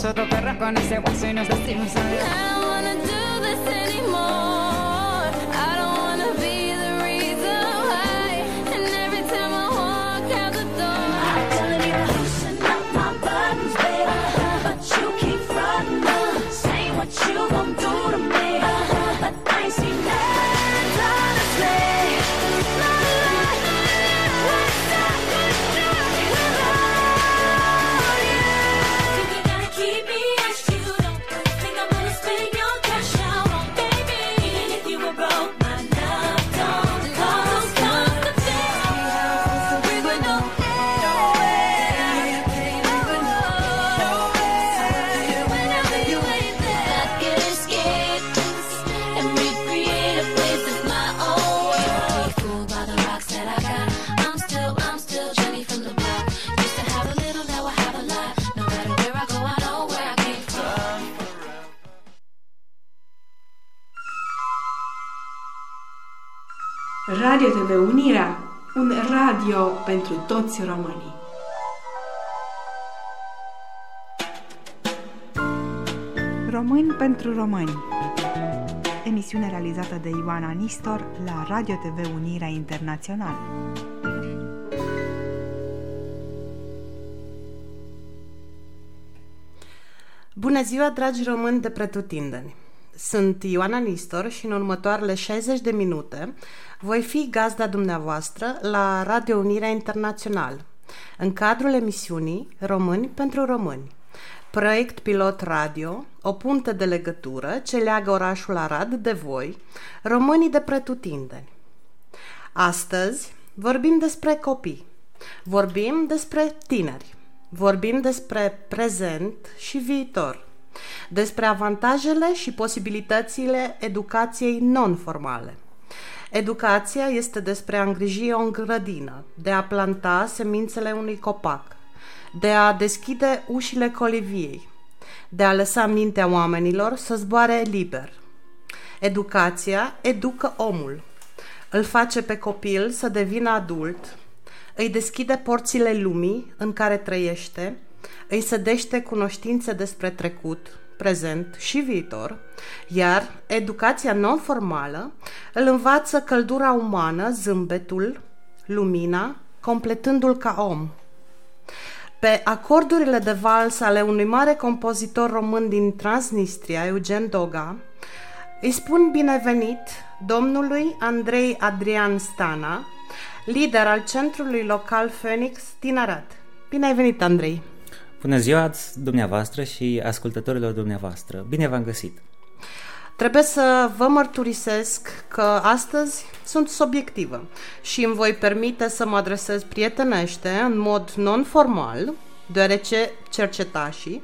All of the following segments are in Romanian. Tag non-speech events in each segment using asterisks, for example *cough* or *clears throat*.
paso otro perro con ese guaso y nos decimos. I don't wanna do this. Radio TV Unirea, un radio pentru toți românii. Români pentru români Emisiune realizată de Ioana Nistor la Radio TV Unirea Internațională. Bună ziua, dragi români de pretutindeni! Sunt Ioana Nistor și în următoarele 60 de minute voi fi gazda dumneavoastră la Radio Unirea Internațional, în cadrul emisiunii Români pentru Români, proiect pilot radio, o punte de legătură ce leagă orașul Arad de voi, românii de pretutindeni. Astăzi vorbim despre copii, vorbim despre tineri, vorbim despre prezent și viitor, despre avantajele și posibilitățile educației non-formale. Educația este despre a îngriji o grădină, de a planta semințele unui copac, de a deschide ușile coliviei, de a lăsa mintea oamenilor să zboare liber. Educația educă omul, îl face pe copil să devină adult, îi deschide porțile lumii în care trăiește, îi sădește cunoștințe despre trecut, prezent și viitor, iar educația non-formală îl învață căldura umană, zâmbetul, lumina, completându-l ca om. Pe acordurile de vals ale unui mare compozitor român din Transnistria, Eugen Doga, îi spun binevenit domnului Andrei Adrian Stana, lider al centrului local Phoenix din Arad. Bine ai venit, Andrei! Bună ziua dumneavoastră și ascultătorilor dumneavoastră. Bine v-am găsit. Trebuie să vă mărturisesc că astăzi sunt subiectivă și îmi voi permite să mă adresez prietenește în mod non-formal, deoarece cercetașii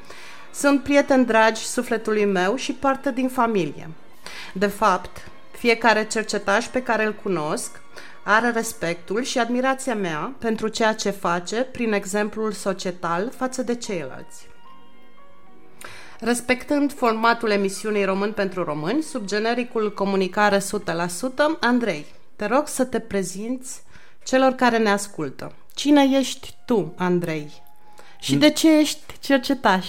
sunt prieteni dragi sufletului meu și parte din familie. De fapt, fiecare cercetaș pe care îl cunosc are respectul și admirația mea pentru ceea ce face prin exemplul societal față de ceilalți. Respectând formatul emisiunii Român pentru Români, sub genericul Comunicare 100%, Andrei, te rog să te prezinți celor care ne ascultă. Cine ești tu, Andrei? Și de ce ești cercetaș?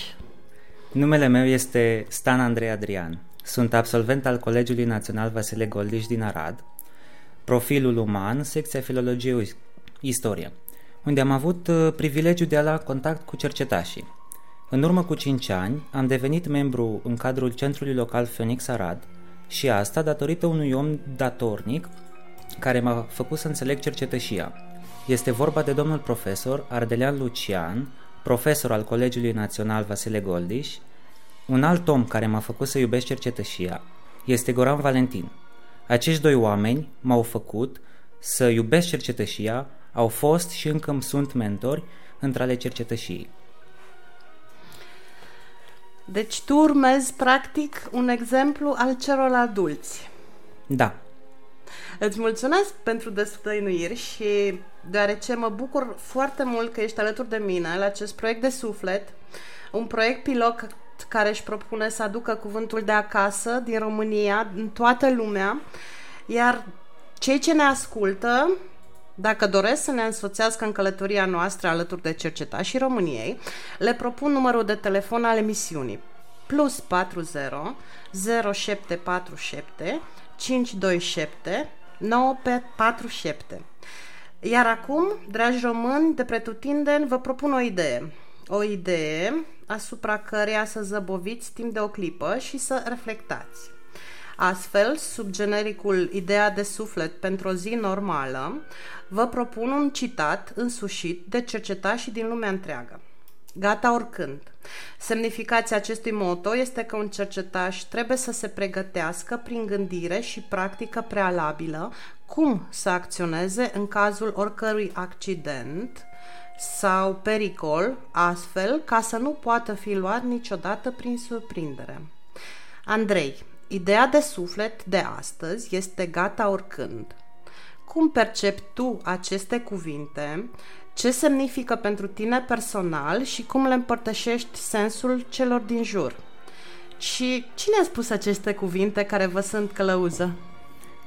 Numele meu este Stan Andrei Adrian. Sunt absolvent al Colegiului Național Vasile Goldiș din Arad, profilul uman, secția filologie istorie, unde am avut uh, privilegiul de a lua contact cu cercetașii. În urmă cu 5 ani am devenit membru în cadrul Centrului Local Phoenix Arad și asta datorită unui om datornic care m-a făcut să înțeleg cercetășia. Este vorba de domnul profesor Ardelean Lucian, profesor al Colegiului Național Vasile Goldiș, un alt om care m-a făcut să iubesc cercetășia este Goran Valentin. Acești doi oameni m-au făcut să iubesc cercetășia, au fost și încă îmi sunt mentori între ale cercetășiei. Deci tu urmezi practic un exemplu al celor adulți. Da, Îți mulțumesc pentru destăinuiri și deoarece mă bucur foarte mult că ești alături de mine la acest proiect de suflet, un proiect pilot care își propune să aducă cuvântul de acasă din România, în toată lumea, iar cei ce ne ascultă Dacă doresc să ne însoțească în călătoria noastră alături de cercetașii României, le propun numărul de telefon al emisiunii plus 40 0747 527 947. Iar acum, dragi români de pretutindeni, vă propun o idee. O idee asupra căreia să zăboviți timp de o clipă și să reflectați. Astfel, sub genericul Ideea de suflet pentru o zi normală, vă propun un citat însușit de cercetași din lumea întreagă. Gata oricând. Semnificația acestui moto este că un cercetaș trebuie să se pregătească prin gândire și practică prealabilă cum să acționeze în cazul oricărui accident sau pericol, astfel ca să nu poată fi luat niciodată prin surprindere. Andrei, ideea de suflet de astăzi este gata oricând. Cum percepi tu aceste cuvinte ce semnifică pentru tine personal și cum le împărtășești sensul celor din jur. Și cine a spus aceste cuvinte care vă sunt călăuză?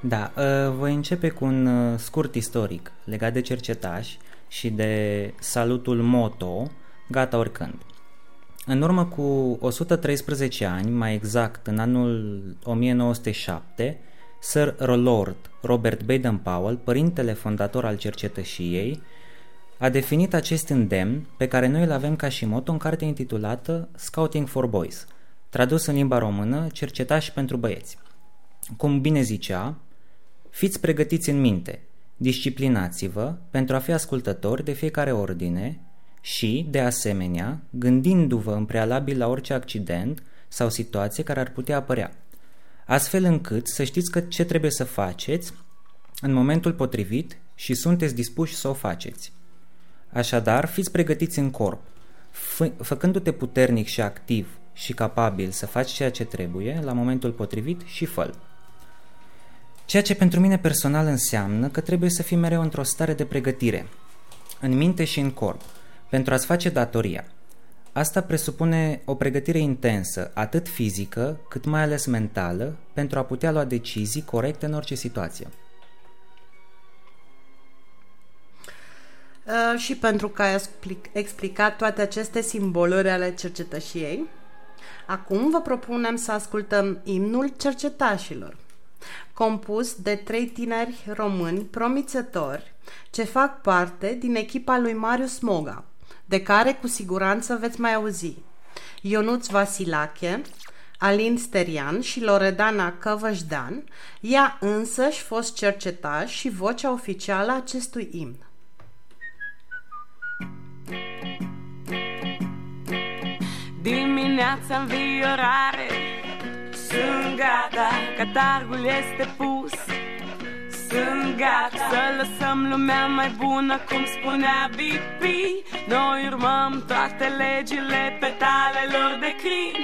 Da, uh, voi începe cu un uh, scurt istoric legat de cercetași și de salutul moto, gata oricând. În urmă cu 113 ani, mai exact în anul 1907, Sir Lord Robert Baden-Powell, părintele fondator al cercetășiei, a definit acest îndemn pe care noi îl avem ca și moto în cartea intitulată Scouting for Boys, tradus în limba română Cercetași pentru băieți. Cum bine zicea, fiți pregătiți în minte, disciplinați-vă pentru a fi ascultători de fiecare ordine și, de asemenea, gândindu-vă în prealabil la orice accident sau situație care ar putea apărea, astfel încât să știți că ce trebuie să faceți în momentul potrivit și sunteți dispuși să o faceți. Așadar, fiți pregătiți în corp, făcându-te puternic și activ și capabil să faci ceea ce trebuie la momentul potrivit și fă Ceea ce pentru mine personal înseamnă că trebuie să fii mereu într-o stare de pregătire, în minte și în corp, pentru a-ți face datoria. Asta presupune o pregătire intensă, atât fizică, cât mai ales mentală, pentru a putea lua decizii corecte în orice situație. Uh, și pentru că ai explicat toate aceste simboluri ale cercetășiei, acum vă propunem să ascultăm imnul cercetașilor, compus de trei tineri români promițători ce fac parte din echipa lui Marius Moga, de care cu siguranță veți mai auzi. Ionuț Vasilache, Alin Sterian și Loredana Căvășdan, ea însăși fost cercetaș și vocea oficială a acestui imn. Dimineața înviorare Sunt gata, catargul este pus. Sunt gata să lăsăm lumea mai bună Cum spunea BP Noi urmăm toate legile petalelor de crin.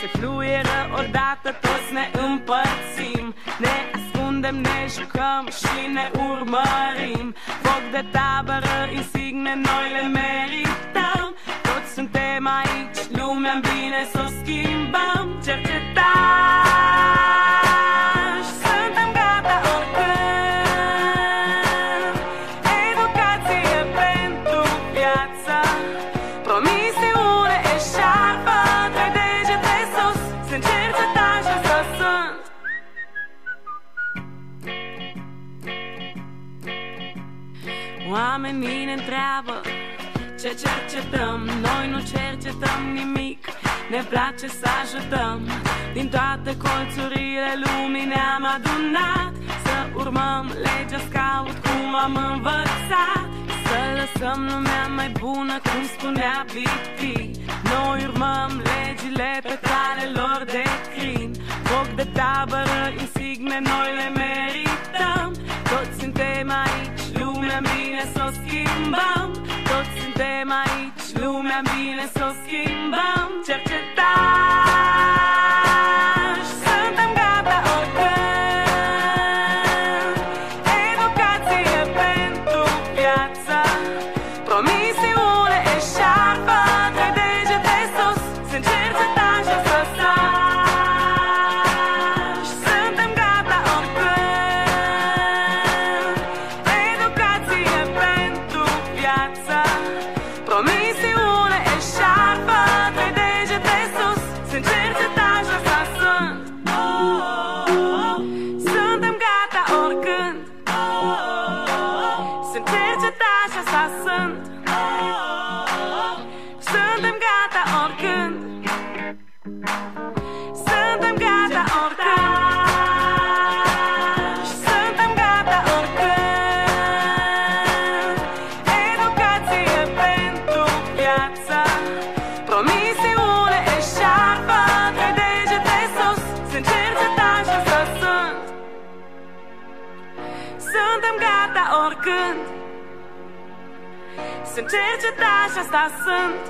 Se fluieră odată, toți ne împărțim. Ne ascundem, ne jucăm și ne urmărim. Foc de tabără, insigne, noi le merităm. Toți suntem aici, lumea bine să o schimbăm Cercetași, suntem gata oricând. Educație pentru viață. Promisiune eșarfă Trei degete sus. Sunt cercetași să sunt. Oamenii ne întreabă ce cercetăm. Noi nu cercetăm nimic. Ne place să ajutăm. Din toate colțurile lumii ne-am adunat. Să urmăm legea scout cum am învățat. Să lăsăm lumea mai bună cum spunea BP Noi urmăm legile pe care lor de crin Foc de tabără, insigne, noi le merităm. Toți suntem aici, lumea bine să o schimbăm Toți suntem aici, lumea bine să o schimbăm cercetași, asta sunt.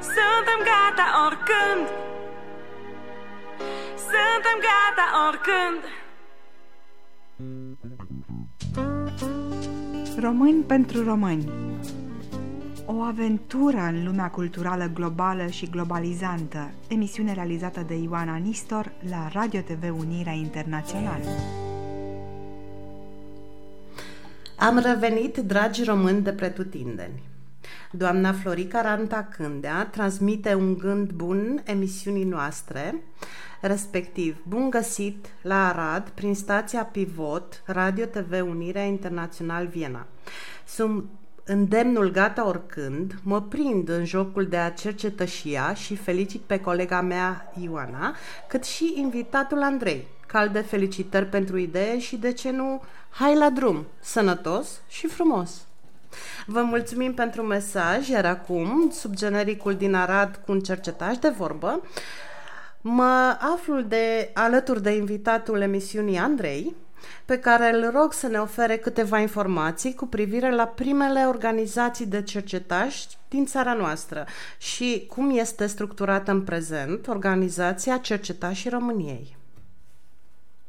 Suntem gata oricând. Suntem gata oricând. Români pentru români. O aventură în lumea culturală globală și globalizantă, emisiune realizată de Ioana Nistor la Radio TV Unirea Internațională. Am revenit, dragi români de pretutindeni. Doamna Florica Ranta Cândea transmite un gând bun emisiunii noastre, respectiv bun găsit la Arad prin stația Pivot Radio TV Unirea Internațional Viena. Sunt îndemnul gata oricând, mă prind în jocul de a cercetășia și felicit pe colega mea Ioana, cât și invitatul Andrei. Calde felicitări pentru idee și, de ce nu, hai la drum, sănătos și frumos! Vă mulțumim pentru mesaj, iar acum, sub genericul din Arad cu un cercetaș de vorbă, mă aflu de, alături de invitatul emisiunii Andrei, pe care îl rog să ne ofere câteva informații cu privire la primele organizații de cercetași din țara noastră și cum este structurată în prezent Organizația Cercetașii României.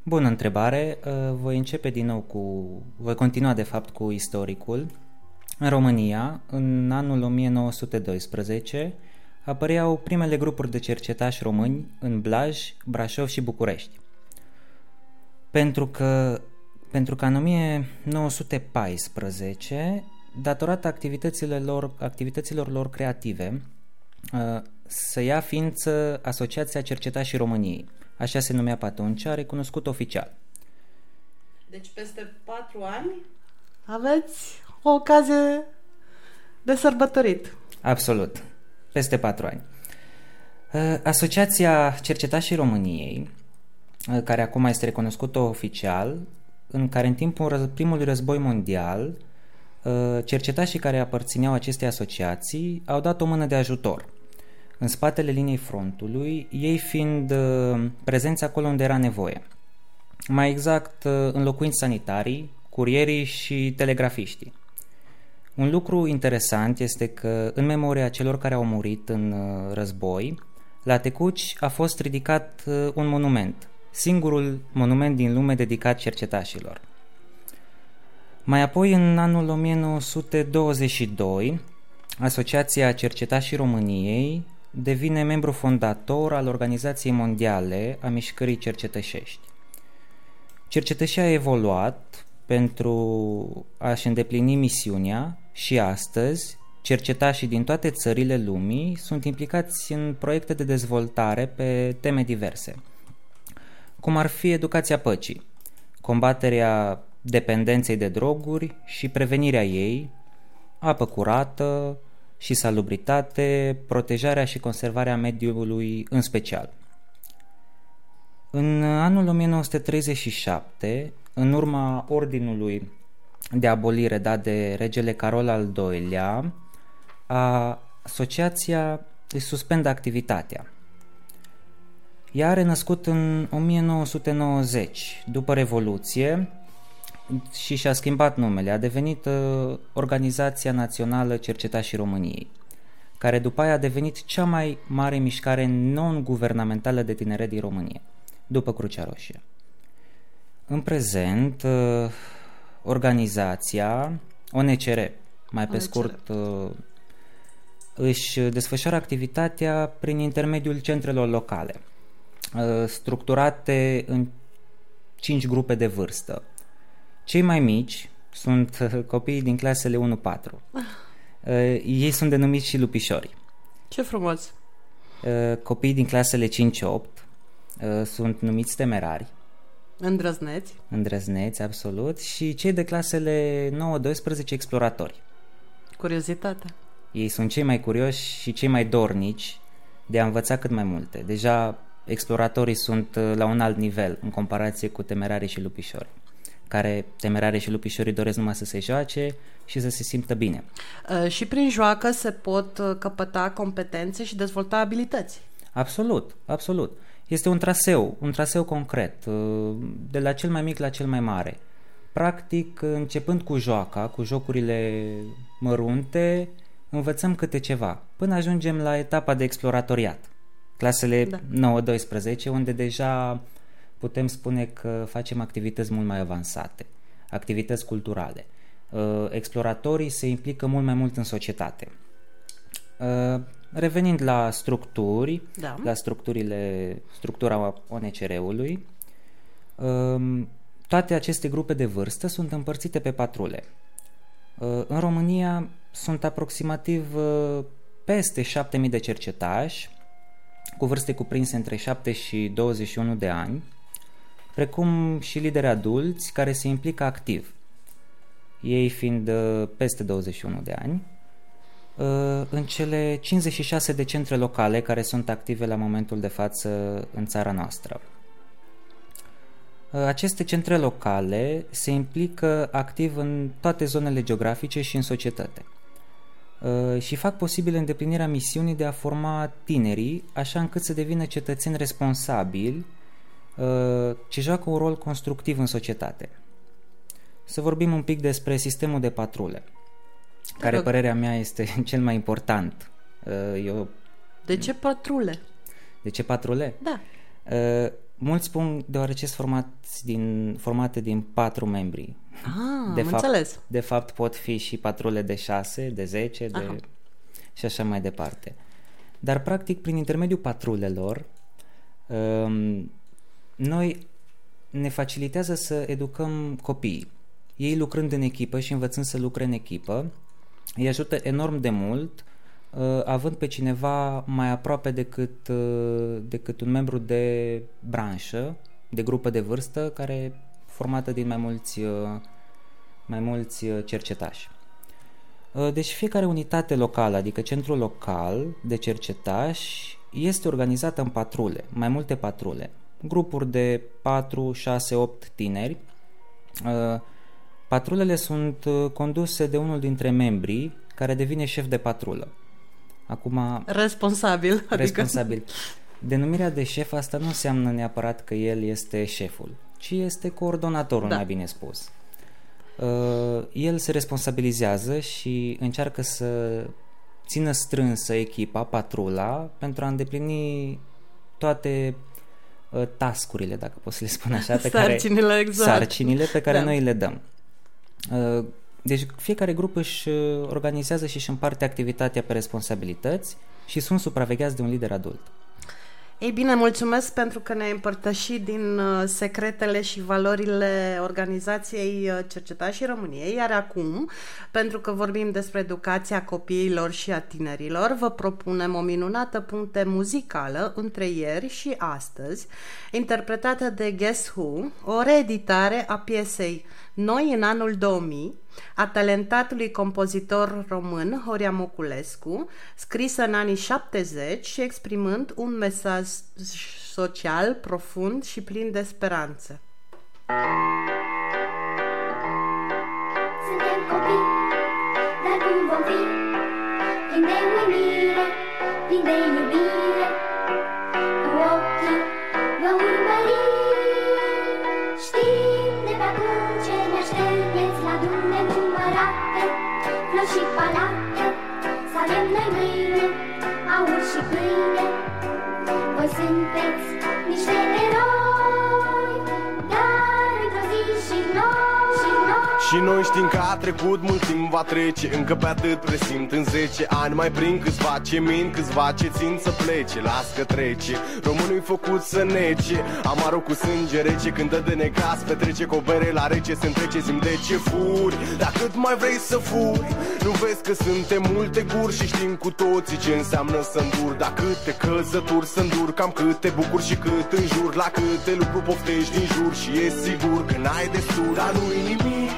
Bună întrebare. Uh, Voi începe din nou cu... Voi continua, de fapt, cu istoricul. În România, în anul 1912, apăreau primele grupuri de cercetași români în Blaj, Brașov și București. Pentru că, pentru că în 1914, datorată activităților lor, activităților lor creative, uh, să ia ființă Asociația Cercetașii României. Așa se numea pe atunci, recunoscut oficial. Deci peste patru ani aveți o ocazie de sărbătorit. Absolut. Peste patru ani. Uh, Asociația Cercetașii României, uh, care acum este recunoscută oficial, în care în timpul răz- primului război mondial, uh, cercetașii care aparțineau acestei asociații au dat o mână de ajutor. În spatele liniei frontului, ei fiind uh, prezenți acolo unde era nevoie. Mai exact, uh, înlocuind sanitarii, curierii și telegrafiștii. Un lucru interesant este că, în memoria celor care au murit în uh, război, la Tecuci a fost ridicat uh, un monument, singurul monument din lume dedicat cercetașilor. Mai apoi, în anul 1922, Asociația Cercetașii României devine membru fondator al Organizației Mondiale a Mișcării Cercetășești. Cercetășia a evoluat pentru a-și îndeplini misiunea și astăzi cercetașii din toate țările lumii sunt implicați în proiecte de dezvoltare pe teme diverse, cum ar fi educația păcii, combaterea dependenței de droguri și prevenirea ei, apă curată și salubritate, protejarea și conservarea mediului în special. În anul 1937, în urma ordinului de abolire dat de regele Carol al II-lea, a, asociația își suspendă activitatea. Ea a renăscut în 1990, după Revoluție, și și-a schimbat numele. A devenit uh, Organizația Națională Cercetașii României, care după aia a devenit cea mai mare mișcare non-guvernamentală de tineret din România, după Crucea Roșie. În prezent, uh, organizația ONCR, mai pe ONCR. scurt, uh, își desfășoară activitatea prin intermediul centrelor locale, uh, structurate în cinci grupe de vârstă. Cei mai mici sunt uh, copiii din clasele 1-4. Uh, Ah. Ei sunt denumiți și lupișori. Ce frumos! Uh, Copiii din clasele 5-8 uh, sunt numiți temerari, Îndrăzneți. îndrăzneți, absolut, și cei de clasele 9-12 exploratori. Curiozitate. Ei sunt cei mai curioși și cei mai dornici de a învăța cât mai multe. Deja exploratorii sunt uh, la un alt nivel în comparație cu temerarii și lupișori, care temerarii și lupișorii doresc numai să se joace și să se simtă bine. Uh, Și prin joacă se pot uh, căpăta competențe și dezvolta abilități. Absolut, absolut. Este un traseu, un traseu concret, uh, de la cel mai mic la cel mai mare. Practic, începând cu joaca, cu jocurile mărunte, învățăm câte ceva, până ajungem la etapa de exploratoriat, clasele Da. 9-12, unde deja putem spune că facem activități mult mai avansate, activități culturale. Uh, Exploratorii se implică mult mai mult în societate. Uh, Revenind la structuri, Da. la structurile, structura ONCR-ului, um, toate aceste grupe de vârstă sunt împărțite pe patrule. Uh, În România sunt aproximativ uh, peste 7000 de cercetași cu vârste cuprinse între 7 și 21 de ani, precum și lideri adulți care se implică activ, ei fiind uh, peste 21 de ani, uh, în cele 56 de centre locale care sunt active la momentul de față în țara noastră. Uh, Aceste centre locale se implică activ în toate zonele geografice și în societate uh, și fac posibil îndeplinirea misiunii de a forma tinerii așa încât să devină cetățeni responsabili uh, ce joacă un rol constructiv în societate. Să vorbim un pic despre sistemul de patrule, care rog. părerea mea este *laughs* cel mai important. Uh, Eu, De ce patrule? de ce patrule? Da. Uh, mulți spun deoarece sunt formați din, formate din patru membri. Ah, de am fapt, înțeles. De fapt pot fi și patrule de 6, de 10 de... Aha. și așa mai departe. Dar practic prin intermediul patrulelor um, noi ne facilitează să educăm copiii. Ei lucrând în echipă și învățând să lucre în echipă, îi ajută enorm de mult uh, având pe cineva mai aproape decât, uh, decât un membru de branșă, de grupă de vârstă, care e formată din mai mulți, uh, mai mulți uh, cercetași. Uh, Deci fiecare unitate locală, adică centrul local de cercetași, este organizată în patrule, mai multe patrule, grupuri de 4, 6, 8 tineri. Uh, Patrulele sunt uh, conduse de unul dintre membrii care devine șef de patrulă. Acum, Responsabil. Adică... responsabil. Denumirea de șef asta nu înseamnă neapărat că el este șeful, ci este coordonatorul, Da. mai bine spus. Uh, El se responsabilizează și încearcă să țină strânsă echipa, patrula, pentru a îndeplini toate uh, tascurile, dacă pot să le spun așa, pe *laughs* Sarcinile, care, exact. sarcinile pe care Da. noi le dăm. Uh, Deci fiecare grup își uh, organizează și își împarte activitatea pe responsabilități și sunt supravegheați de un lider adult. Ei bine, mulțumesc pentru că ne-ai împărtășit din uh, secretele și valorile organizației uh, Cercetașii României, iar acum, pentru că vorbim despre educația copiilor și a tinerilor, vă propunem o minunată punte muzicală între ieri și astăzi, interpretată de Guess Who, o reeditare a piesei Noi în anul 2000, a talentatului compozitor român Horia Moculescu, scrisă în anii 70 și exprimând un mesaj social profund și plin de speranță. Suntem copii, dar cum vom fi? Plin de uimire, plin de iubire și palate Să avem noi mâine Aur și pâine. Voi sunteți niște eroși și noi Și noi Și noi știm că a trecut mult timp va trece Încă pe atât presimt. În 10 ani Mai prin câțiva ce min, câțiva ce țin să plece. Las că trece, românul făcut să nece. Amarul cu sânge rece când dă de necas Petrece cu o bere la rece, se întrece zim de ce furi. Dar cât mai vrei să furi Nu vezi că suntem multe guri Și știm cu toții ce înseamnă să îndur. Dar câte căzături să îndur Cam câte bucuri și cât înjur. La câte lucruri poftești din jur Și e sigur că n-ai destul. Dar nu-i nimic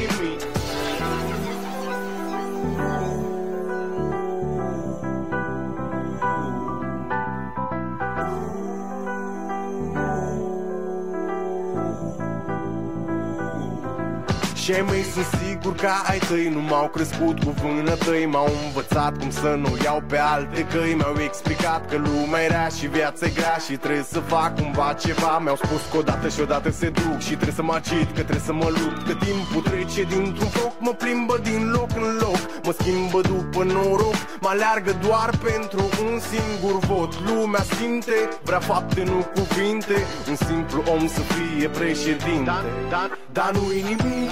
Și ai mei sunt sigur că ai tăi Nu m-au crescut cu vânătăi M-au învățat cum să nu iau pe alte căi Mi-au explicat că lumea e rea și viața e grea Și trebuie să fac cumva ceva. Mi-au spus că odată și odată se duc Și trebuie să mă agit, că trebuie să mă lupt Că timpul trece dintr-un foc Mă plimbă din loc în loc Mă schimbă după noroc Mă aleargă doar pentru un singur vot. Lumea simte, vrea fapte, nu cuvinte Un simplu om să fie președinte. Dar, dar, dar nu-i nimic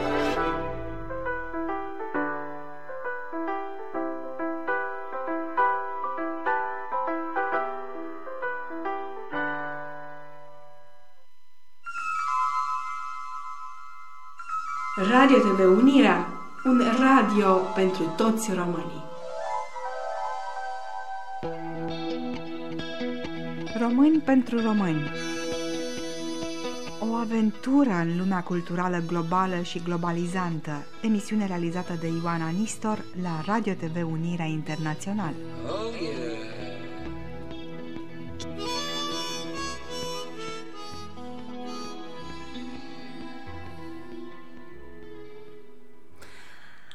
Radio TV Unirea, un radio pentru toți românii. Români pentru români. O aventură în lumea culturală globală și globalizantă. Emisiune realizată de Ioana Nistor la Radio TV Unirea Internațional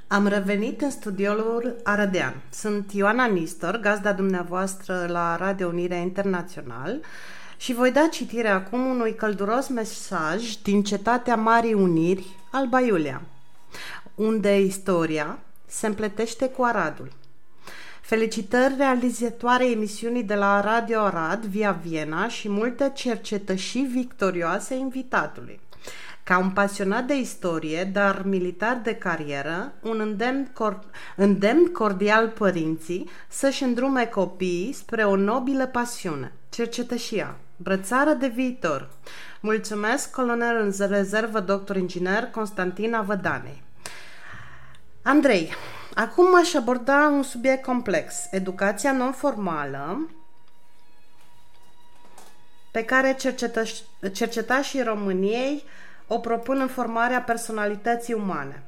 Am revenit în studioul Arădean. Sunt Ioana Nistor, gazda dumneavoastră la Radio Unirea Internațional și voi da citire acum unui călduros mesaj din cetatea Marii Uniri, Alba Iulia, unde istoria se împletește cu Aradul. Felicitări realizatoare emisiunii de la Radio Arad via Viena și multe cercetășii victorioase invitatului. Ca un pasionat de istorie, dar militar de carieră, un îndemn, cor- îndemn cordial părinții să-și îndrume copiii spre o nobilă pasiune, cercetășia, brățară de viitor. Mulțumesc, colonel în rezervă, doctor inginer Constantina Vădanei. Andrei, acum aș aborda un subiect complex, educația non-formală, pe care cercetăș- cercetașii României o propun în formarea personalității umane.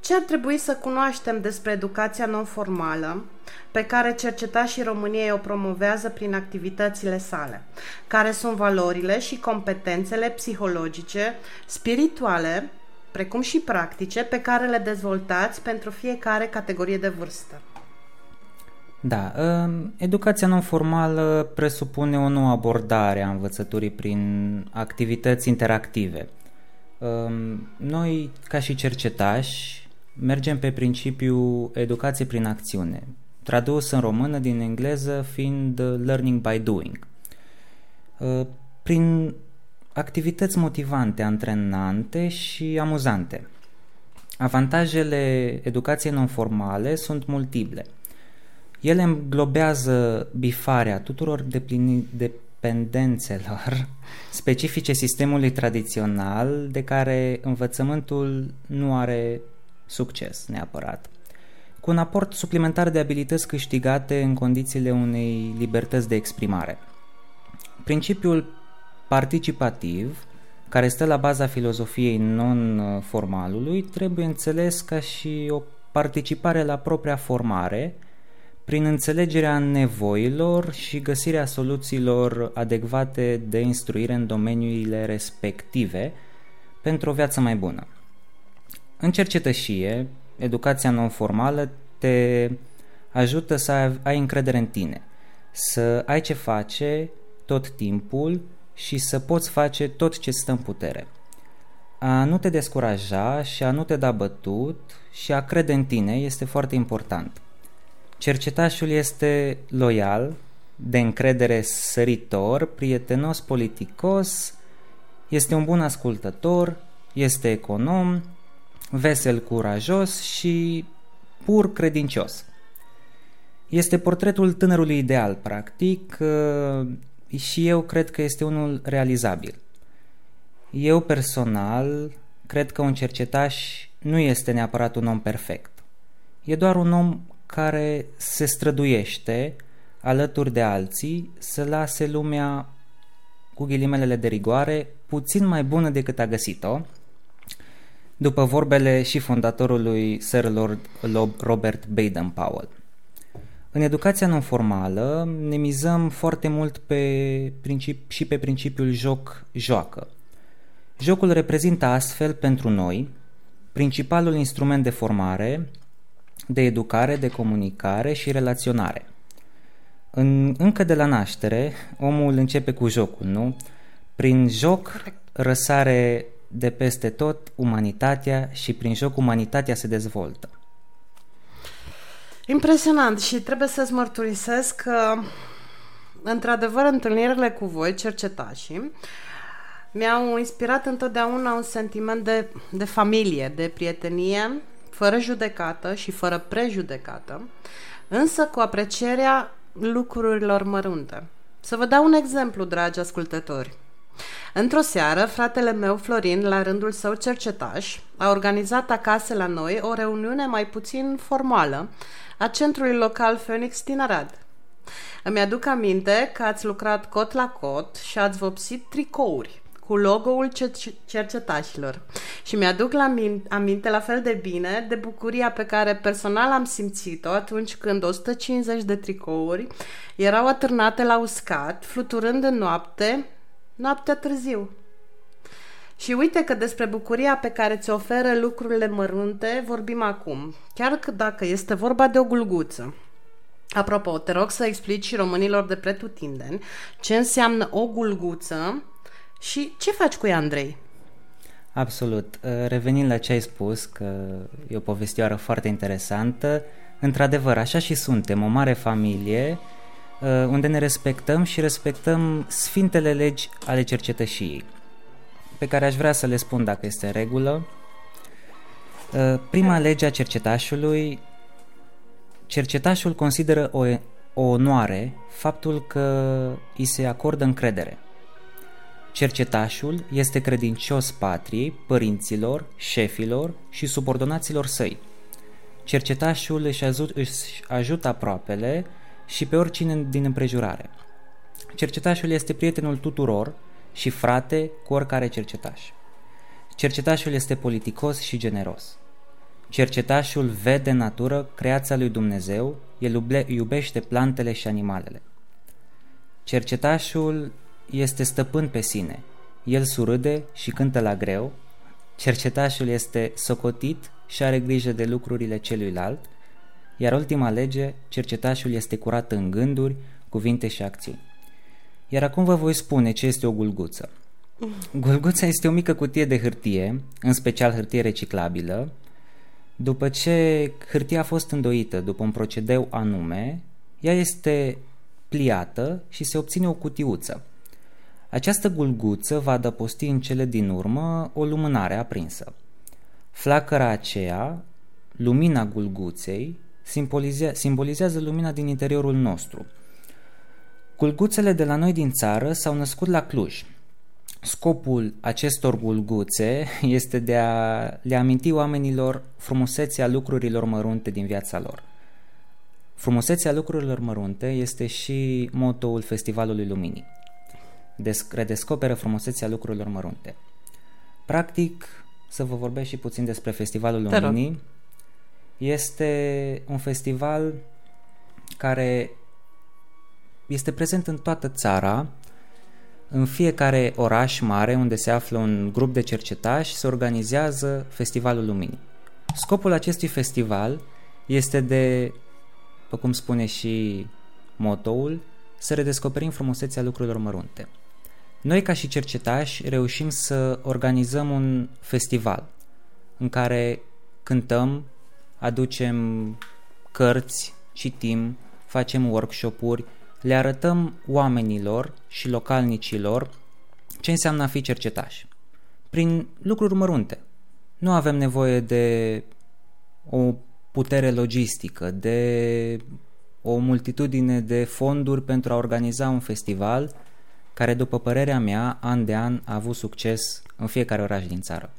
Ce ar trebui să cunoaștem despre educația non-formală, pe care cercetașii României o promovează prin activitățile sale? Care sunt valorile și competențele psihologice, spirituale, precum și practice, pe care le dezvoltați pentru fiecare categorie de vârstă? Da, um, educația non-formală presupune o nouă abordare a învățăturii prin activități interactive. Um, Noi, ca și cercetași, mergem pe principiul educație prin acțiune, tradus în română din engleză fiind learning by doing. Uh, Prin activități motivante, antrenante și amuzante. Avantajele educației non-formale sunt multiple – ele înglobează bifarea tuturor deplini, dependențelor *laughs* specifice sistemului tradițional de care învățământul nu are succes neapărat, cu un aport suplimentar de abilități câștigate în condițiile unei libertăți de exprimare. Principiul participativ, care stă la baza filozofiei non-formalului, trebuie înțeles ca și o participare la propria formare, prin înțelegerea nevoilor și găsirea soluțiilor adecvate de instruire în domeniile respective pentru o viață mai bună. În cercetășie, educația non-formală te ajută să ai încredere în tine, să ai ce face tot timpul și să poți face tot ce stă în putere. A nu te descuraja și a nu te da bătut și a crede în tine este foarte important. Cercetașul este loial, de încredere săritor, prietenos, politicos, este un bun ascultător, este econom, vesel, curajos și pur credincios. Este portretul tânărului ideal, practic, și eu cred că este unul realizabil. Eu personal cred că un cercetaș nu este neapărat un om perfect. E doar un om care se străduiește alături de alții să lase lumea cu ghilimelele de rigoare puțin mai bună decât a găsit-o, după vorbele și fondatorului Sir Lord Robert Baden-Powell. În educația non-formală ne mizăm foarte mult pe principi, și pe principiul joc-joacă. Jocul reprezintă astfel pentru noi principalul instrument de formare, de educare, de comunicare și relaționare. În, încă de la naștere, omul începe cu jocul, nu? Prin joc răsare de peste tot umanitatea și prin joc umanitatea se dezvoltă. Impresionant și trebuie să-ți mărturisesc că, într-adevăr, întâlnirile cu voi, cercetașii, mi-au inspirat întotdeauna un sentiment de, de familie, de prietenie, fără judecată și fără prejudecată, însă cu aprecierea lucrurilor mărunte. Să vă dau un exemplu, dragi ascultători. Într-o seară, fratele meu, Florin, la rândul său cercetaș, a organizat acasă la noi o reuniune mai puțin formală a centrului local Phoenix din Arad. Îmi aduc aminte că ați lucrat cot la cot și ați vopsit tricouri cu logo-ul cercetașilor. Și mi-aduc la aminte la fel de bine de bucuria pe care personal am simțit-o atunci când 150 de tricouri erau atârnate la uscat, fluturând în noapte, noaptea târziu. Și uite că despre bucuria pe care ți oferă lucrurile mărunte vorbim acum, chiar că dacă este vorba de o gulguță. Apropo, te rog să explici și românilor de pretutindeni ce înseamnă o gulguță și ce faci cu ea, Andrei? Absolut. Uh, revenind la ce ai spus, că e o povestioară foarte interesantă, într-adevăr, așa și suntem, o mare familie, uh, unde ne respectăm și respectăm sfintele legi ale cercetășiei, pe care aș vrea să le spun dacă este în regulă. Uh, prima lege a cercetașului, cercetașul consideră o, o onoare faptul că îi se acordă încredere – Cercetașul este credincios patriei, părinților, șefilor și subordonaților săi. Cercetașul își, ajut, își ajută aproapele și pe oricine din împrejurare. Cercetașul este prietenul tuturor și frate cu oricare cercetaș. Cercetașul este politicos și generos. Cercetașul vede în natură creația lui Dumnezeu, el iubește plantele și animalele. Cercetașul este stăpân pe sine. El surâde și cântă la greu, cercetașul este socotit și are grijă de lucrurile celuilalt, iar ultima lege, cercetașul este curat în gânduri, cuvinte și acțiuni. Iar acum vă voi spune ce este o gulguță. *laughs* Gulguța este o mică cutie de hârtie, în special hârtie reciclabilă. După ce hârtia a fost îndoită după un procedeu anume, ea este pliată și se obține o cutiuță. Această gulguță va adăposti în cele din urmă o lumânare aprinsă. Flacăra aceea, lumina gulguței, simbolizează lumina din interiorul nostru. Gulguțele de la noi din țară s-au născut la Cluj. scopul acestor gulguțe *laughs* este de a le aminti oamenilor frumusețea lucrurilor mărunte din viața lor. Frumusețea lucrurilor mărunte este și motoul Festivalului Luminii. Des- redescoperă frumusețea lucrurilor mărunte. Practic, să vă vorbesc și puțin despre Festivalul Te rog. Luminii. Este un festival care este prezent în toată țara, în fiecare oraș mare unde se află un grup de cercetași se organizează Festivalul Luminii. Scopul acestui festival este de, după cum spune și motoul, să redescoperim frumusețea lucrurilor mărunte. Noi, ca și cercetași, reușim să organizăm un festival în care cântăm, aducem cărți, citim, facem workshop-uri, le arătăm oamenilor și localnicilor ce înseamnă a fi cercetași. Prin lucruri mărunte. Nu avem nevoie de o putere logistică, de o multitudine de fonduri pentru a organiza un festival care, după părerea mea, an de an a avut succes în fiecare oraș din țară.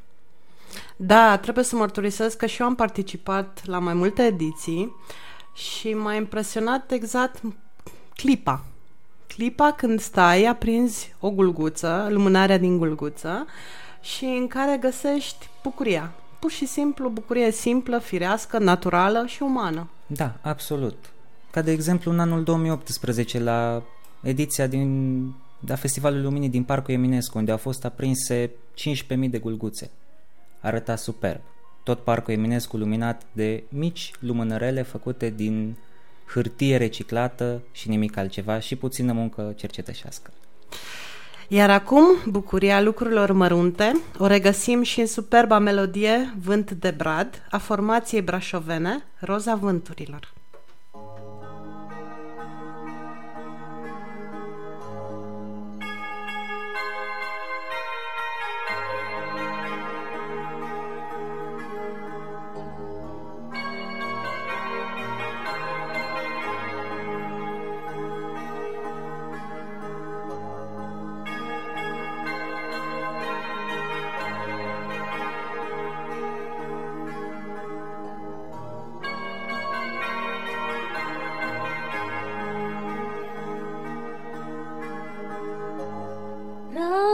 Da, trebuie să mărturisesc că și eu am participat la mai multe ediții și m-a impresionat exact clipa. Clipa când stai, aprinzi o gulguță, lumânarea din gulguță și în care găsești bucuria. Pur și simplu bucurie simplă, firească, naturală și umană. Da, absolut. Ca de exemplu în anul 2018 la ediția din la Festivalul Luminii din Parcul Eminescu, unde au fost aprinse 15.000 de gulguțe. Arăta superb. Tot Parcul Eminescu luminat de mici lumânărele făcute din hârtie reciclată și nimic altceva și puțină muncă cercetășească. Iar acum, bucuria lucrurilor mărunte o regăsim și în superba melodie Vânt de Brad a formației brașovene Roza Vânturilor. love.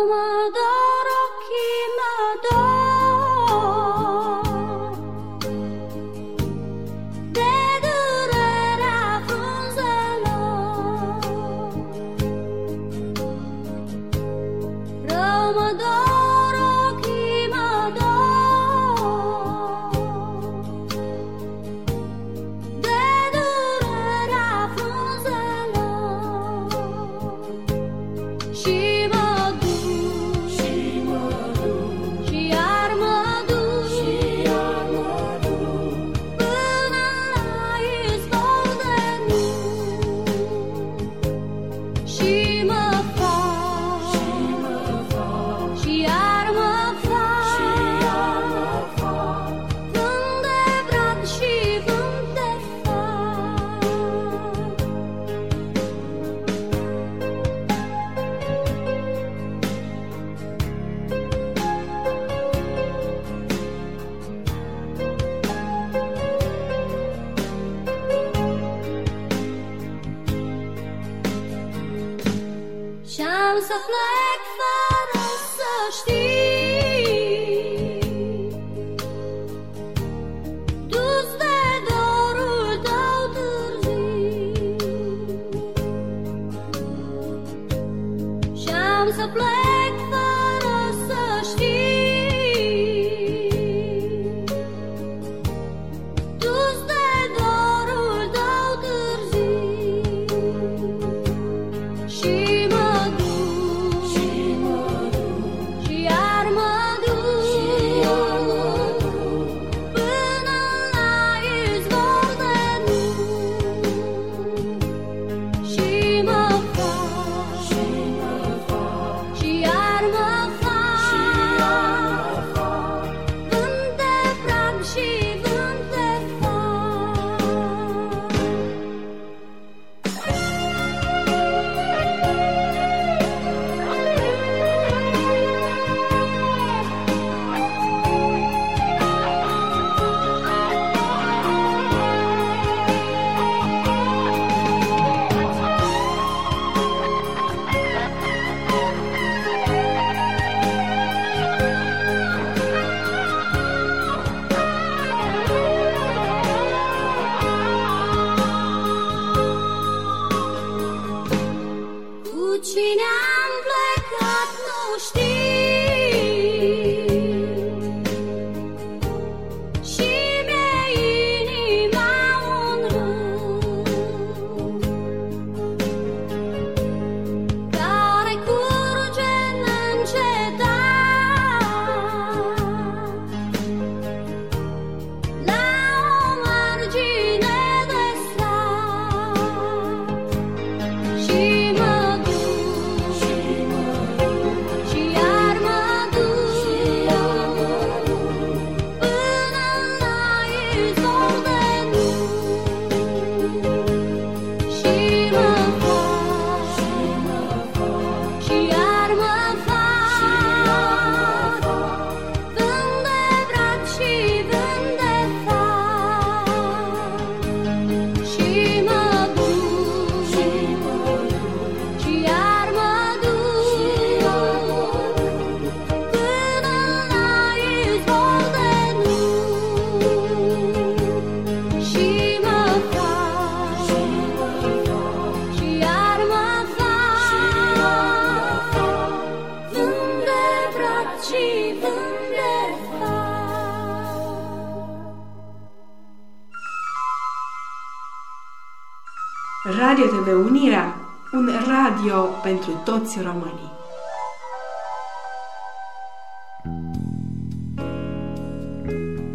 Radio TV Unirea, un radio pentru toți românii.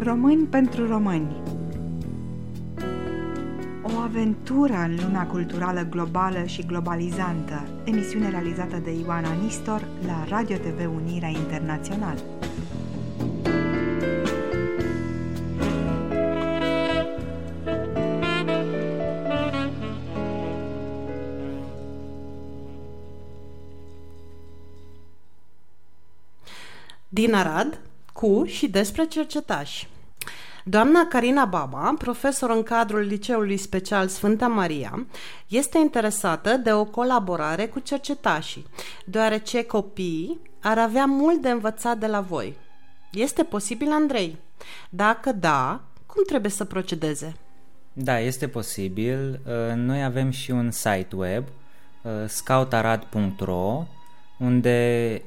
Români pentru români O aventură în lumea culturală globală și globalizantă, emisiune realizată de Ioana Nistor la Radio TV Unirea Internațional. Din Arad cu și despre cercetași. Doamna Carina Baba, profesor în cadrul Liceului Special Sfânta Maria, este interesată de o colaborare cu cercetașii, deoarece copiii ar avea mult de învățat de la voi. Este posibil, Andrei? Dacă da, cum trebuie să procedeze? Da, este posibil. Uh, Noi avem și un site web, uh, scoutarad.ro, unde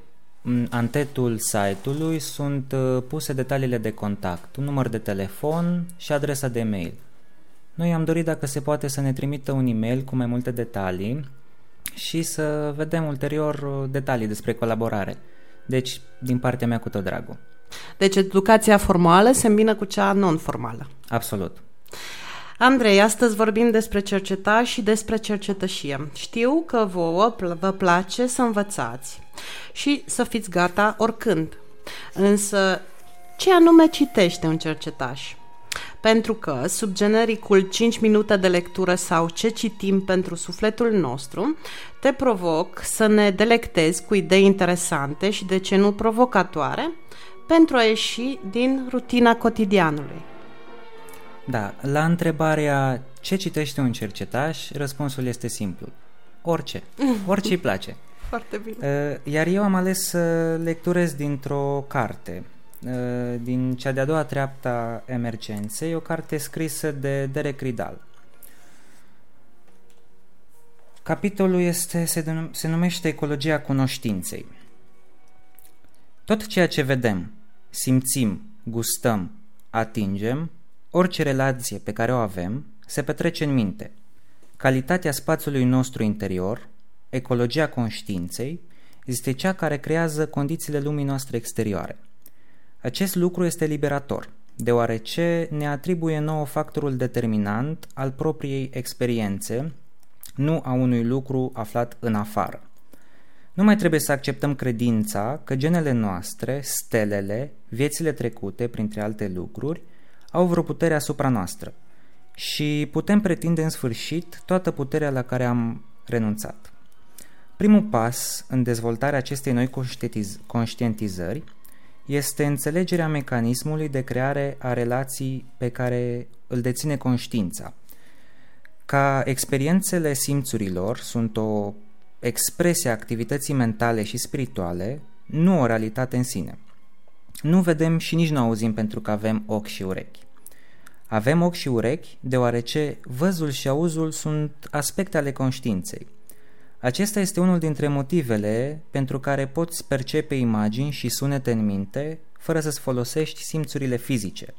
în antetul site-ului sunt uh, puse detaliile de contact, un număr de telefon și adresa de mail. Noi am dorit dacă se poate să ne trimită un e-mail cu mai multe detalii și să vedem ulterior uh, detalii despre colaborare. Deci, din partea mea cu tot dragul. Deci educația formală se îmbină cu cea non-formală. Absolut. Andrei, astăzi vorbim despre cercetași și despre cercetășie. Știu că vouă pl- vă place să învățați și să fiți gata oricând. Însă, ce anume citește un cercetaș? Pentru că, sub genericul 5 minute de lectură sau ce citim pentru sufletul nostru, te provoc să ne delectezi cu idei interesante și de ce nu provocatoare pentru a ieși din rutina cotidianului. Da, la întrebarea ce citește un cercetaș, răspunsul este simplu. Orice. *laughs* Orice îi place. Foarte bine. Uh, Iar eu am ales să lecturez dintr-o carte, uh, din cea de-a doua treapta emergenței, o carte scrisă de Derek Ridal. Capitolul este, se, denum- se numește Ecologia cunoștinței. Tot ceea ce vedem, simțim, gustăm, atingem, orice relație pe care o avem, se petrece în minte. Calitatea spațiului nostru interior, ecologia conștiinței, este cea care creează condițiile lumii noastre exterioare. Acest lucru este liberator, deoarece ne atribuie nouă factorul determinant al propriei experiențe, nu a unui lucru aflat în afară. Nu mai trebuie să acceptăm credința că genele noastre, stelele, viețile trecute, printre alte lucruri, au vreo putere asupra noastră și putem pretinde în sfârșit toată puterea la care am renunțat. Primul pas în dezvoltarea acestei noi conștientiz- conștientizări este înțelegerea mecanismului de creare a relații pe care îl deține conștiința. Ca experiențele simțurilor sunt o expresie a activității mentale și spirituale, nu o realitate în sine. Nu vedem și nici nu auzim pentru că avem ochi și urechi. Avem ochi și urechi deoarece văzul și auzul sunt aspecte ale conștiinței. Acesta este unul dintre motivele pentru care poți percepe imagini și sunete în minte fără să-ți folosești simțurile fizice.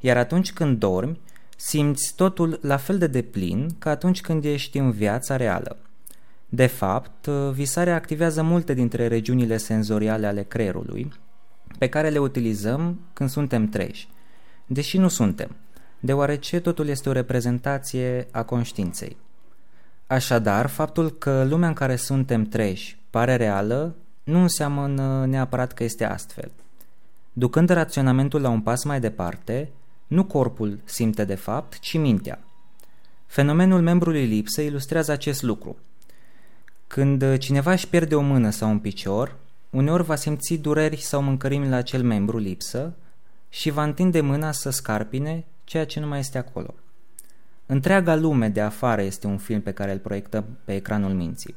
Iar atunci când dormi, simți totul la fel de deplin ca atunci când ești în viața reală. De fapt, visarea activează multe dintre regiunile senzoriale ale creierului, pe care le utilizăm când suntem treji, deși nu suntem, deoarece totul este o reprezentație a conștiinței. Așadar, faptul că lumea în care suntem treji pare reală nu înseamnă neapărat că este astfel. Ducând raționamentul la un pas mai departe, nu corpul simte de fapt, ci mintea. Fenomenul membrului lipsă ilustrează acest lucru. Când cineva își pierde o mână sau un picior, uneori va simți dureri sau mâncărimi la acel membru lipsă și va întinde mâna să scarpine ceea ce nu mai este acolo. Întreaga lume de afară este un film pe care îl proiectăm pe ecranul minții.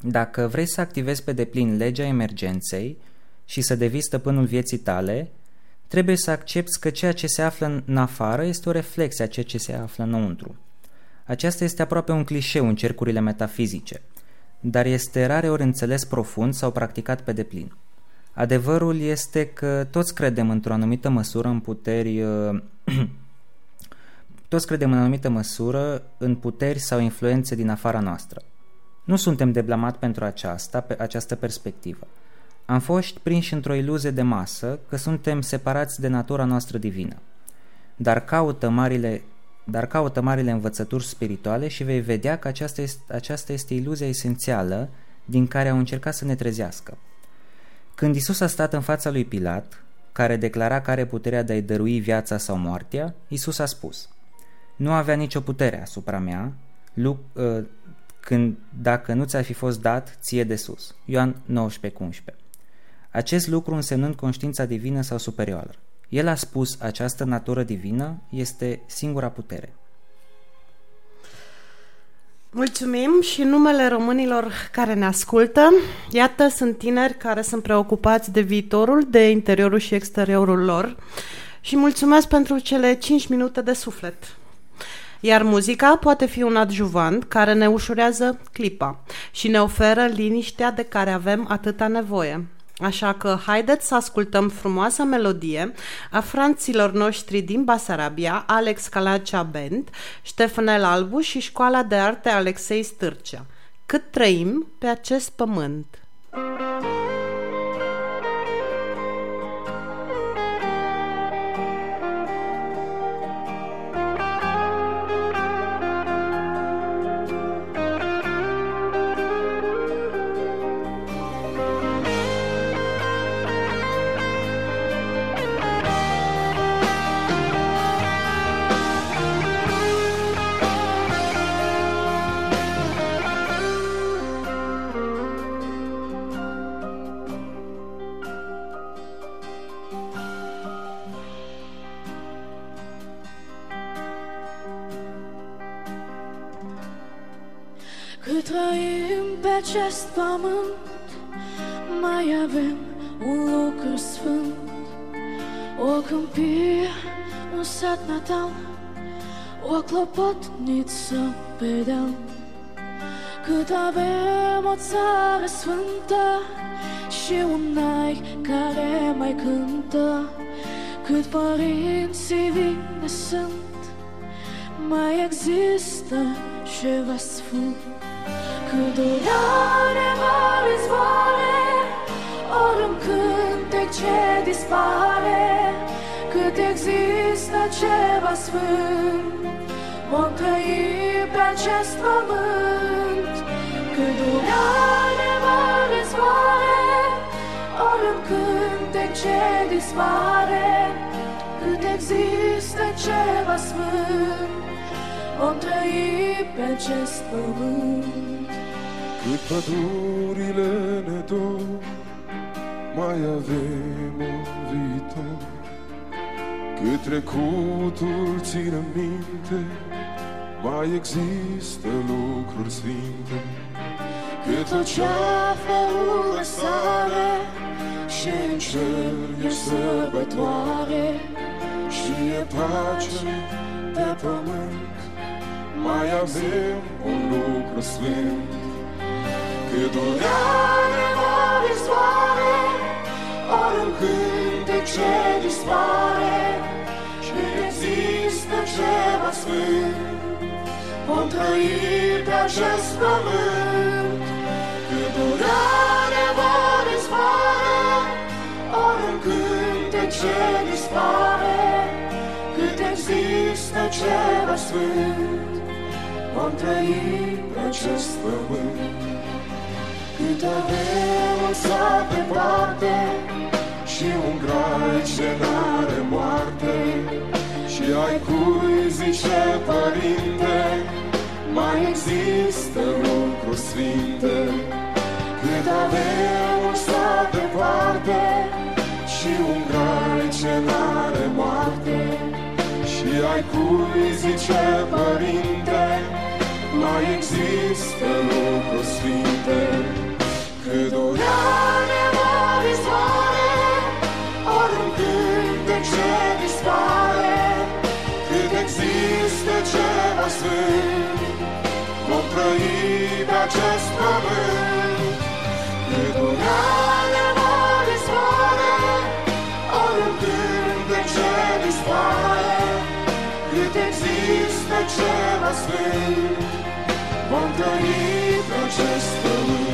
Dacă vrei să activezi pe deplin legea emergenței și să devii stăpânul vieții tale, trebuie să accepti că ceea ce se află în afară este o reflexie a ceea ce se află înăuntru. Aceasta este aproape un clișeu în cercurile metafizice, dar este rare ori înțeles profund sau practicat pe deplin. Adevărul este că toți credem într-o anumită măsură în puteri *clears throat* toți credem în anumită măsură în puteri sau influențe din afara noastră. Nu suntem de blamat pentru aceasta, pe această perspectivă. Am fost prinși într-o iluzie de masă că suntem separați de natura noastră divină. Dar caută marile, dar caută marile învățături spirituale și vei vedea că aceasta este, aceasta este iluzia esențială din care au încercat să ne trezească. Când Isus a stat în fața lui Pilat, care declara că are puterea de a-i dărui viața sau moartea, Isus a spus Nu avea nicio putere asupra mea, lu- uh, când, dacă nu ți-ar fi fost dat ție de sus. Ioan 19,11 Acest lucru însemnând conștiința divină sau superioară. El a spus această natură divină este singura putere. Mulțumim și în numele românilor care ne ascultă. Iată, sunt tineri care sunt preocupați de viitorul, de interiorul și exteriorul lor și mulțumesc pentru cele 5 minute de suflet. Iar muzica poate fi un adjuvant care ne ușurează clipa și ne oferă liniștea de care avem atâta nevoie. Așa că haideți să ascultăm frumoasa melodie a franților noștri din Basarabia, Alex Calacea Band, Ștefanel Albu și Școala de Arte Alexei Stârcea. Cât trăim pe acest pământ. Cât pământ Mai avem un lucru sfânt. O câmpie, un sat natal O clopotniță pe deal. Cât avem o țară sfântă Și un nai care mai cântă. Cât părinții vine sunt Mai există ceva sfânt. Cât durare mare zboare Ori un cântec ce dispare Cât există ceva sfânt. Vom trăi pe acest pământ Cât durare mare zboare Ori un cântec ce dispare Cât există ceva sfânt. Vom trăi pe acest pământ Cât pădurile ne dor Mai avem un viitor. Cât trecutul ține minte Mai există lucruri sfinte. Cât o ceafă urlă sare Și în cer e sărbătoare. Și e pace pe pământ Mai avem un lucru sfânt Cât durare mare soare Ori un cântec ce dispare Și există ceva sfânt. Vom trăi pe acest pământ. Cât durare mare soare Ori un cântec ce dispare Cât există ceva sfânt. Vom trăi pe acest pământ Cât avem un sat departe Și un grai ce n-are moarte. Și ai cui zice părinte Mai există lucruri sfinte. Cât avem un sat departe Și un grai ce n-are moarte. Și ai cui zice părinte Mai există lucruri sfinte acest pământ Cât durare mare soare Ori un cântec ce dispare Cât există sfânt Vom trăi pe acest pământ. Cât o rare mare soare Are un cântec ce dispare Cât există ceva sfânt Vom trăi pe acest pământ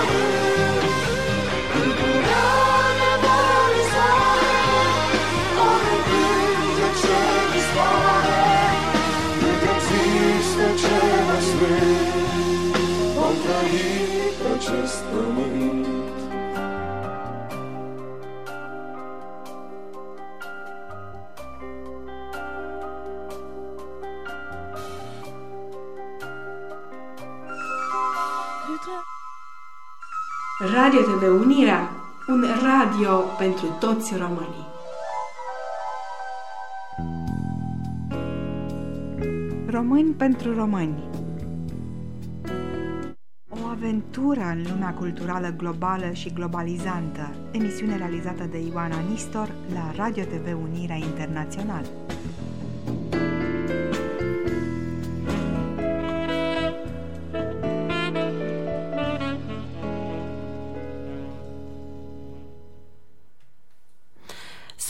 Radio TV Unirea, un radio pentru toți românii. Români pentru români O aventură în lumea culturală globală și globalizantă, emisiune realizată de Ioana Nistor la Radio TV Unirea Internațional.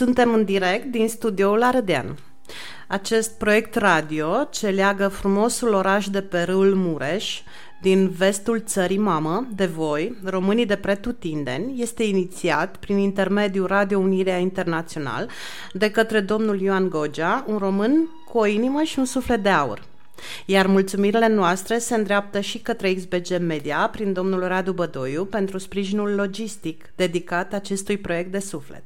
Suntem în direct din studioul Ardean. Acest proiect radio ce leagă frumosul oraș de pe râul Mureș din vestul țării mamă de voi, românii de pretutindeni, este inițiat prin intermediul Radio Unirea Internațional de către domnul Ioan Gogea, un român cu o inimă și un suflet de aur. Iar mulțumirile noastre se îndreaptă și către XBG Media prin domnul Radu Bădoiu pentru sprijinul logistic dedicat acestui proiect de suflet.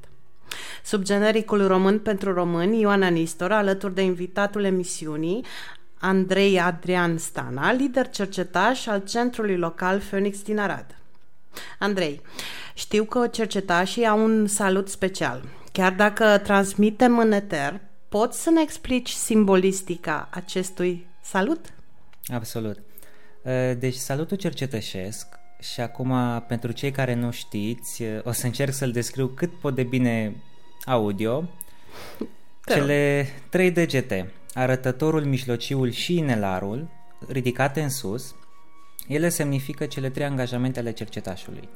Sub genericul Român pentru Români, Ioana Nistor, alături de invitatul emisiunii, Andrei Adrian Stana, lider cercetaș al Centrului Local Phoenix din Arad. Andrei, știu că cercetașii au un salut special. Chiar dacă transmitem în eter, poți să ne explici simbolistica acestui salut? Absolut. Deci salutul cercetășesc și acum pentru cei care nu știți o să încerc să-l descriu cât pot de bine audio. Cele trei degete, arătătorul, mijlociul și inelarul, ridicate în sus, ele semnifică cele trei angajamente ale cercetașului,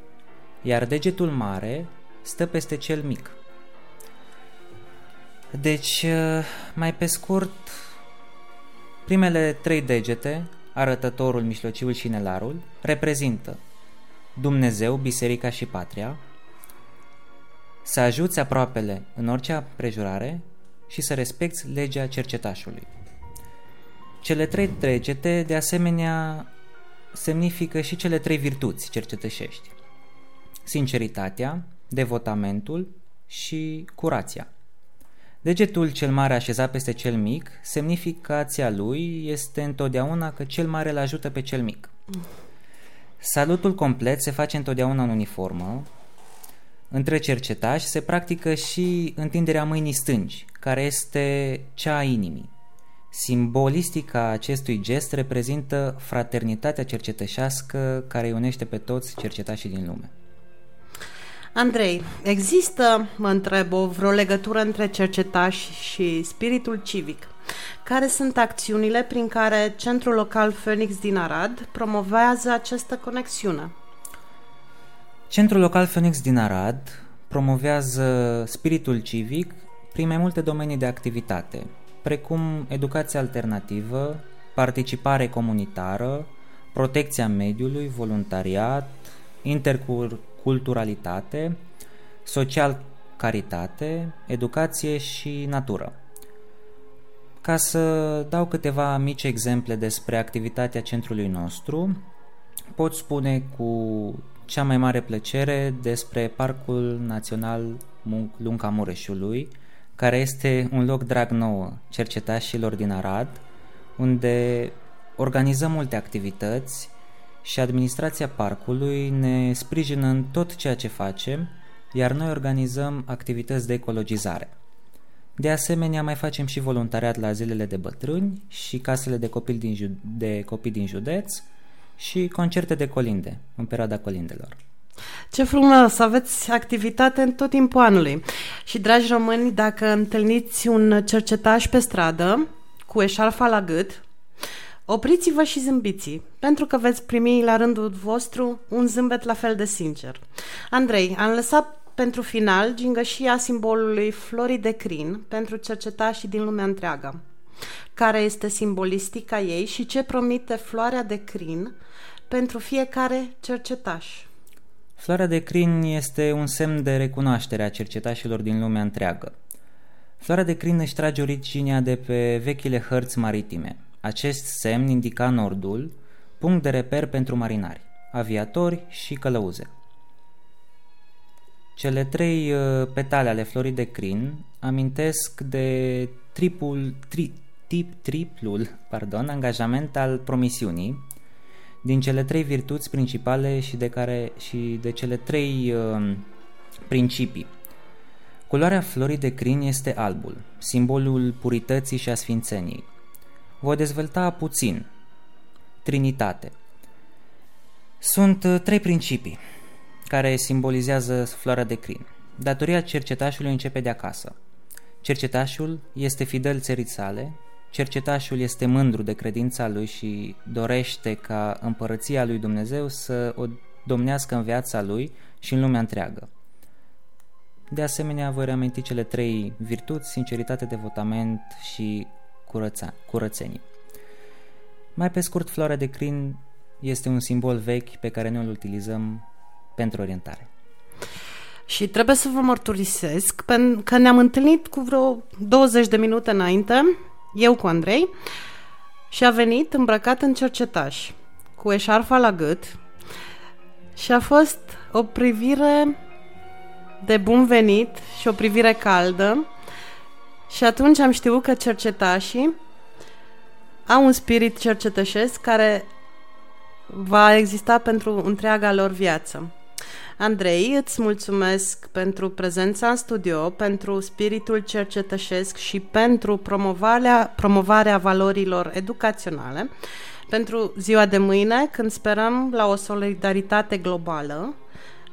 iar degetul mare stă peste cel mic. Deci, mai pe scurt, primele trei degete, arătătorul, mijlociul și inelarul, reprezintă Dumnezeu, biserica și patria, să ajuți aproapele în orice prejurare și să respecti legea cercetașului. Cele trei degete, de asemenea, semnifică și cele trei virtuți cercetășești. Sinceritatea, devotamentul și curația. Degetul cel mare așezat peste cel mic, semnificația lui este întotdeauna că cel mare îl ajută pe cel mic. Salutul complet se face întotdeauna în uniformă. Între cercetași se practică și întinderea mâinii stângi, care este cea a inimii. Simbolistica acestui gest reprezintă fraternitatea cercetășească care îi unește pe toți cercetașii din lume. Andrei, există, mă întreb, o vreo legătură între cercetași și spiritul civic? Care sunt acțiunile prin care Centrul Local Phoenix din Arad promovează această conexiune? Centrul Local Phoenix din Arad promovează spiritul civic prin mai multe domenii de activitate, precum educația alternativă, participare comunitară, protecția mediului, voluntariat, interculturalitate, social caritate, educație și natură. Ca să dau câteva mici exemple despre activitatea centrului nostru, pot spune cu cea mai mare plăcere despre Parcul Național Lunca Mureșului, care este un loc drag nouă cercetașilor din Arad, unde organizăm multe activități și administrația parcului ne sprijină în tot ceea ce facem, iar noi organizăm activități de ecologizare. De asemenea, mai facem și voluntariat la zilele de bătrâni și casele de copii din, ju- de copii din județ și concerte de colinde, în perioada colindelor. Ce frumos, aveți activitate în tot timpul anului. Și, dragi români, dacă întâlniți un cercetaș pe stradă, cu eșarfa la gât, Opriți-vă și zâmbiți, pentru că veți primi la rândul vostru un zâmbet la fel de sincer. Andrei, am lăsat pentru final gingășia simbolului florii de crin pentru cercetașii din lumea întreagă. Care este simbolistica ei și ce promite floarea de crin pentru fiecare cercetaș? Floarea de crin este un semn de recunoaștere a cercetașilor din lumea întreagă. Floarea de crin își trage originea de pe vechile hărți maritime. Acest semn indica nordul, punct de reper pentru marinari, aviatori și călăuze. Cele trei uh, petale ale florii de crin amintesc de tripul, tri, tip triplul pardon, angajament al promisiunii din cele trei virtuți principale și de, care, și de cele trei uh, principii. Culoarea florii de crin este albul, simbolul purității și a sfințeniei. Voi dezvolta puțin. Trinitate. Sunt uh, trei principii care simbolizează floarea de crin. Datoria cercetașului începe de acasă. Cercetașul este fidel țării sale, cercetașul este mândru de credința lui și dorește ca împărăția lui Dumnezeu să o domnească în viața lui și în lumea întreagă. De asemenea, voi reaminti cele trei virtuți, sinceritate, devotament și curăța, curățenie. Mai pe scurt, floarea de crin este un simbol vechi pe care noi îl utilizăm pentru orientare. Și trebuie să vă mărturisesc că ne-am întâlnit cu vreo 20 de minute înainte, eu cu Andrei, și a venit îmbrăcat în cercetaș, cu eșarfa la gât și a fost o privire de bun venit și o privire caldă și atunci am știut că cercetașii au un spirit cercetășesc care va exista pentru întreaga lor viață. Andrei, îți mulțumesc pentru prezența în studio, pentru spiritul cercetășesc și pentru promovarea, promovarea valorilor educaționale, pentru ziua de mâine, când sperăm la o solidaritate globală,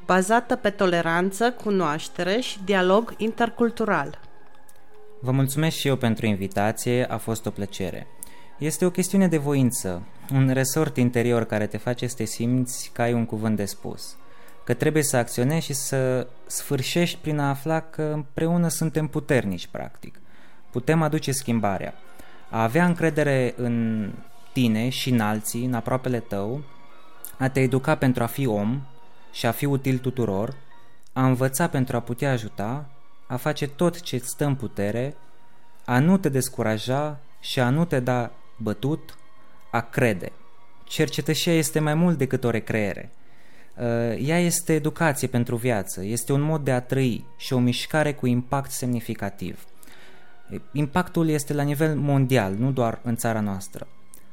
bazată pe toleranță, cunoaștere și dialog intercultural. Vă mulțumesc și eu pentru invitație, a fost o plăcere. Este o chestiune de voință, un resort interior care te face să te simți că ai un cuvânt de spus, că trebuie să acționezi și să sfârșești prin a afla că împreună suntem puternici, practic. Putem aduce schimbarea. A avea încredere în tine și în alții, în aproapele tău, a te educa pentru a fi om și a fi util tuturor, a învăța pentru a putea ajuta, a face tot ce stă în putere, a nu te descuraja și a nu te da bătut, a crede. Cercetășia este mai mult decât o recreere. Uh, ea este educație pentru viață, este un mod de a trăi și o mișcare cu impact semnificativ. Impactul este la nivel mondial, nu doar în țara noastră.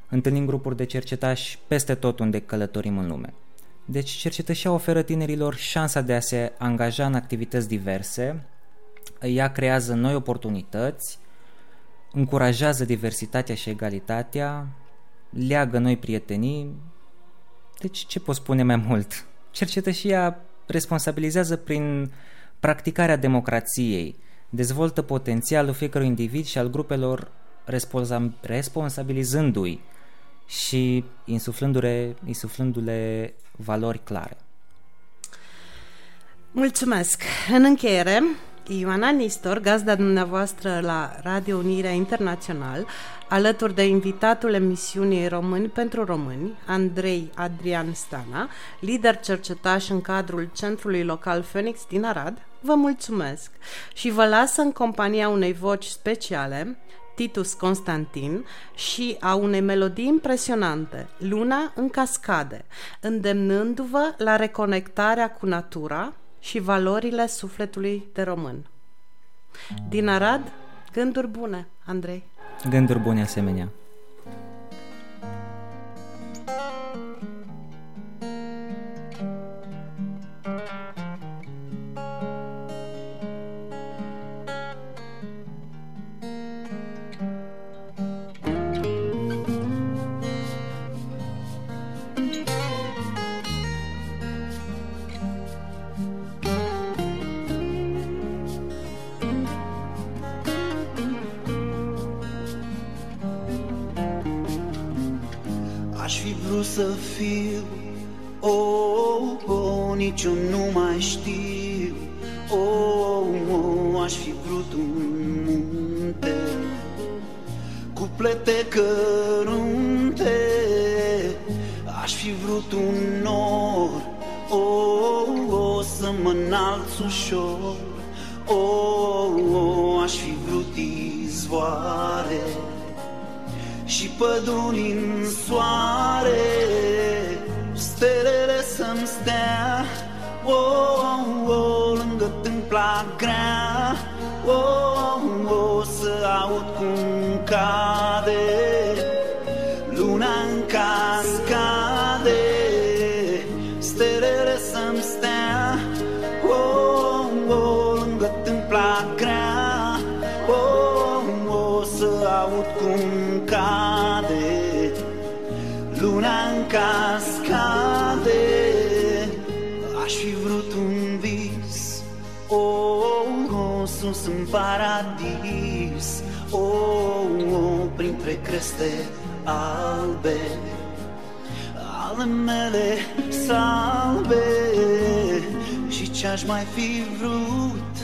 Întâlnim grupuri de cercetași peste tot unde călătorim în lume. Deci cercetășia oferă tinerilor șansa de a se angaja în activități diverse, ea creează noi oportunități, încurajează diversitatea și egalitatea, leagă noi prietenii. Deci ce pot spune mai mult? Cercetășia responsabilizează prin practicarea democrației, dezvoltă potențialul fiecărui individ și al grupelor responsabilizându-i și insuflându-le, insuflându-le valori clare. Mulțumesc! În încheiere, Ioana Nistor, gazda dumneavoastră la Radio Unirea Internațional, alături de invitatul emisiunii Români pentru Români, Andrei Adrian Stana, lider cercetaș în cadrul Centrului Local Phoenix din Arad, vă mulțumesc și vă las în compania unei voci speciale, Titus Constantin și a unei melodii impresionante, Luna în cascade, îndemnându-vă la reconectarea cu natura și valorile sufletului de român. Din Arad, gânduri bune, Andrei. Gânduri bune asemenea. Să fiu. Oh, oh, nici eu nu mai știu. Oh, oh, aș fi vrut un munte Cu plete cărunte Aș fi vrut un nor. Oh, oh, să mă înalț ușor. Oh, oh, aș fi vrut izvoare Și păduri în soare. Stelele să-mi stea Oh, oh, lângă tâmpla grea. Oh, oh, să aud cum cade cascade. Aș fi vrut un vis Oh, oh, sus în paradis. Oh, oh, printre creste albe Ale mele salbe. Și ce-aș mai fi vrut?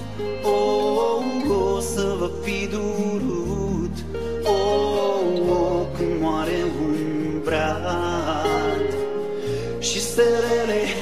Oh, oh, să vă fi durut. Oh, oh, când moare un brad Și stelele cad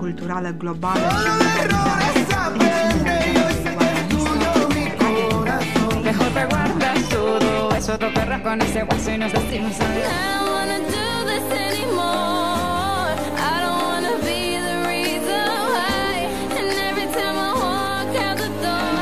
în lumea